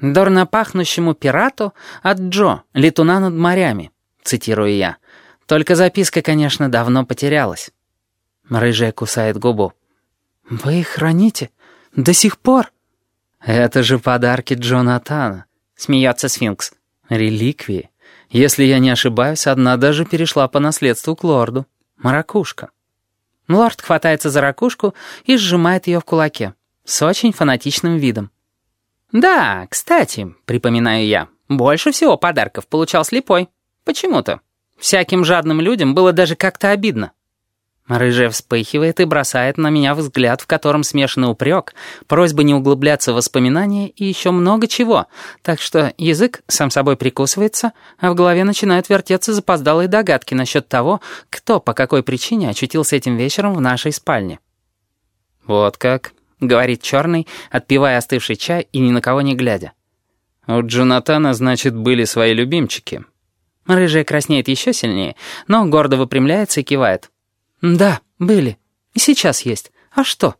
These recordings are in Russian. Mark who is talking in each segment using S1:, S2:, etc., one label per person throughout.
S1: «Дорно пахнущему пирату от Джо, летуна над морями», — цитирую я. Только записка, конечно, давно потерялась. Рыжая кусает губу. «Вы их храните? До сих пор?» «Это же подарки Джонатана», — смеется сфинкс. «Реликвии. Если я не ошибаюсь, одна даже перешла по наследству к лорду. Маракушка». Лорд хватается за ракушку и сжимает ее в кулаке. С очень фанатичным видом. «Да, кстати, припоминаю я, больше всего подарков получал слепой. Почему-то. Всяким жадным людям было даже как-то обидно». Рыжая вспыхивает и бросает на меня взгляд, в котором смешанный упрек, просьба не углубляться в воспоминания и еще много чего, так что язык сам собой прикусывается, а в голове начинают вертеться запоздалые догадки насчет того, кто по какой причине очутился этим вечером в нашей спальне. «Вот как», — говорит Черный, отпивая остывший чай и ни на кого не глядя. «У Джонатана, значит, были свои любимчики». Рыжая краснеет еще сильнее, но гордо выпрямляется и кивает. «Да, были. И сейчас есть. А что?»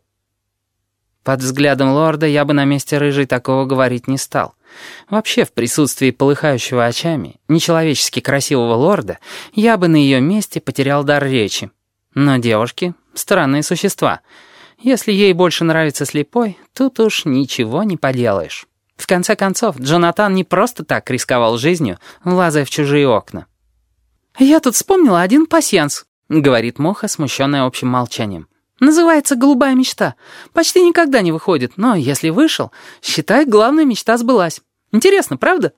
S1: Под взглядом лорда я бы на месте рыжей такого говорить не стал. Вообще, в присутствии полыхающего очами, нечеловечески красивого лорда, я бы на ее месте потерял дар речи. Но девушки — странные существа. Если ей больше нравится слепой, тут уж ничего не поделаешь. В конце концов, Джонатан не просто так рисковал жизнью, лазая в чужие окна. «Я тут вспомнила один пасьянс», — говорит Моха, смущенная общим молчанием. «Называется «Голубая мечта». Почти никогда не выходит, но если вышел, считай, главная мечта сбылась. Интересно, правда?»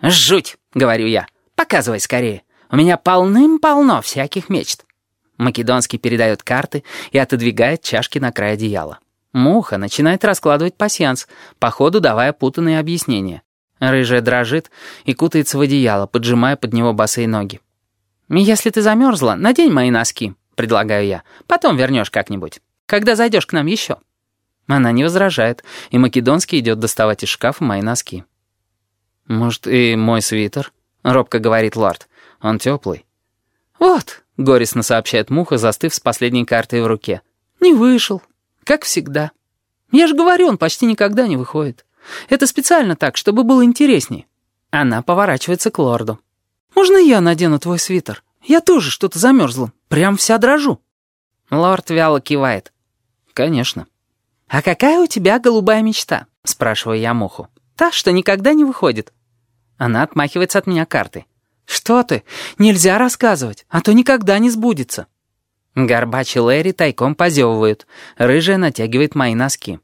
S1: «Жуть», — говорю я. «Показывай скорее. У меня полным-полно всяких мечт». Македонский передает карты и отодвигает чашки на край одеяла. Муха начинает раскладывать пасьянс, по ходу давая путанные объяснения. Рыжая дрожит и кутается в одеяло, поджимая под него босые ноги. «Если ты замерзла, надень мои носки», — предлагаю я. «Потом вернешь как-нибудь, когда зайдешь к нам еще». Она не возражает, и Македонский идет доставать из шкафа мои носки. «Может, и мой свитер?» — робко говорит лорд. «Он теплый». «Вот», — горестно сообщает Муха, застыв с последней картой в руке. «Не вышел, как всегда. Я же говорю, он почти никогда не выходит. Это специально так, чтобы было интереснее». Она поворачивается к лорду. «Можно я надену твой свитер? Я тоже что-то замерзла. Прям вся дрожу». Лорд вяло кивает. «Конечно». «А какая у тебя голубая мечта?» — спрашиваю я муху. «Та, что никогда не выходит». Она отмахивается от меня картой. «Что ты? Нельзя рассказывать, а то никогда не сбудется». Горбач и Лэри тайком позевывают. Рыжая натягивает мои носки.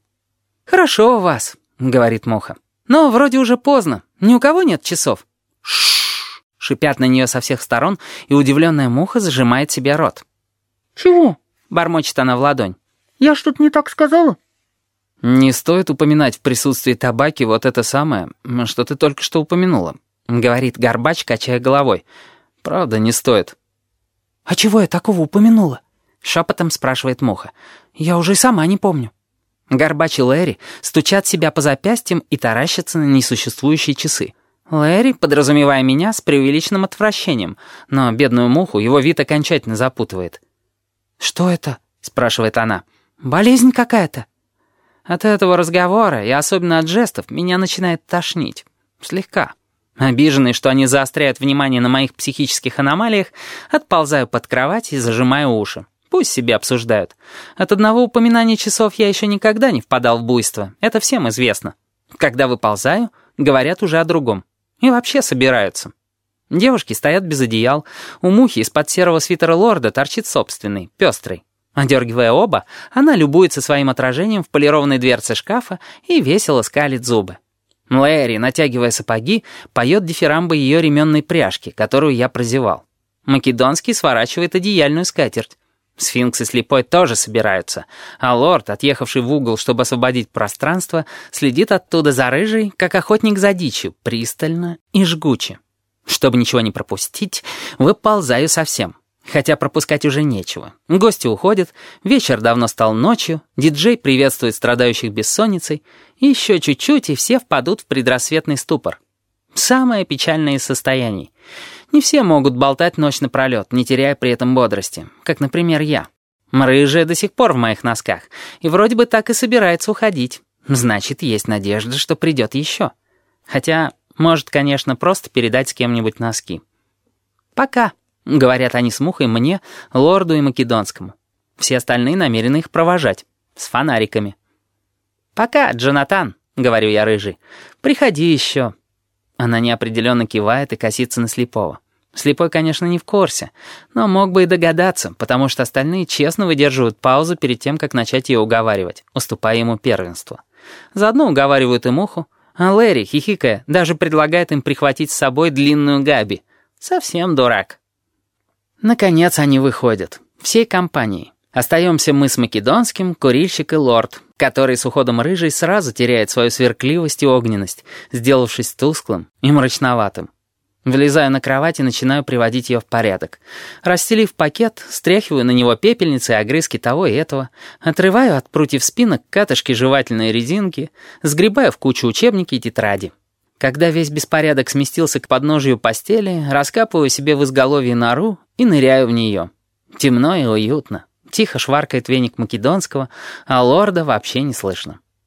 S1: «Хорошо у вас», — говорит муха. «Но вроде уже поздно. Ни у кого нет часов». «Шшш!» Шипят на нее со всех сторон, и удивленная муха зажимает себе рот.
S2: «Чего?»
S1: — бормочет она в ладонь.
S2: «Я что-то не так сказала?»
S1: «Не стоит упоминать в присутствии табаки вот это самое, что ты только что упомянула», — говорит Горбач, качая головой. «Правда, не стоит».
S2: «А чего я такого упомянула?»
S1: — шепотом спрашивает Муха.
S2: «Я уже и сама не помню».
S1: Горбач и Лэри стучат себя по запястьям и таращатся на несуществующие часы. Лэри, подразумевая меня, с преувеличенным отвращением, но бедную муху его вид окончательно запутывает.
S2: «Что это?»
S1: — спрашивает она.
S2: «Болезнь какая-то?»
S1: От этого разговора, и особенно от жестов, меня начинает тошнить. Слегка. Обиженный, что они заостряют внимание на моих психических аномалиях, отползаю под кровать и зажимаю уши. Пусть себе обсуждают. От одного упоминания часов я еще никогда не впадал в буйство. Это всем известно. Когда выползаю, говорят уже о другом. И вообще собираются. Девушки стоят без одеял. У мухи из-под серого свитера лорда торчит собственный, пестрый. Одергивая оба, она любуется своим отражением в полированной дверце шкафа и весело скалит зубы. Лэри, натягивая сапоги, поет дифирамбы ее ременной пряжки, которую я прозевал. Македонский сворачивает одеяльную скатерть. Сфинкс и слепой тоже собираются, а лорд, отъехавший в угол, чтобы освободить пространство, следит оттуда за рыжей, как охотник за дичью, пристально и жгуче. Чтобы ничего не пропустить, выползаю совсем. Хотя пропускать уже нечего. Гости уходят, вечер давно стал ночью, диджей приветствует страдающих бессонницей, еще чуть-чуть, и все впадут в предрассветный ступор. Самое печальное из состояний — не все могут болтать ночь напролет, не теряя при этом бодрости, как, например, я. Рыжая до сих пор в моих носках, и вроде бы так и собирается уходить. Значит, есть надежда, что придет еще. Хотя, может, конечно, просто передать с кем-нибудь носки. «Пока», — говорят они с Мухой мне, лорду и Македонскому. Все остальные намерены их провожать. С фонариками. «Пока, Джонатан», — говорю я рыжий. «Приходи еще». Она неопределенно кивает и косится на слепого. Слепой, конечно, не в курсе, но мог бы и догадаться, потому что остальные честно выдерживают паузу перед тем, как начать ее уговаривать, уступая ему первенство. Заодно уговаривают и муху, а Лэри, хихикая, даже предлагает им прихватить с собой длинную Габи. Совсем дурак. Наконец они выходят. Всей компанией. Остаемся мы с Македонским, Курильщик и Лорд, который с уходом рыжей сразу теряет свою сверкливость и огненность, сделавшись тусклым и мрачноватым. Влезаю на кровать и начинаю приводить ее в порядок. Расстелив пакет, стряхиваю на него пепельницы и огрызки того и этого, отрываю от прутьев спинок катышки жевательной резинки, сгребаю в кучу учебники и тетради. Когда весь беспорядок сместился к подножию постели, раскапываю себе в изголовье нору и ныряю в нее. Темно и уютно. Тихо шваркает веник македонского, а лорда вообще не слышно.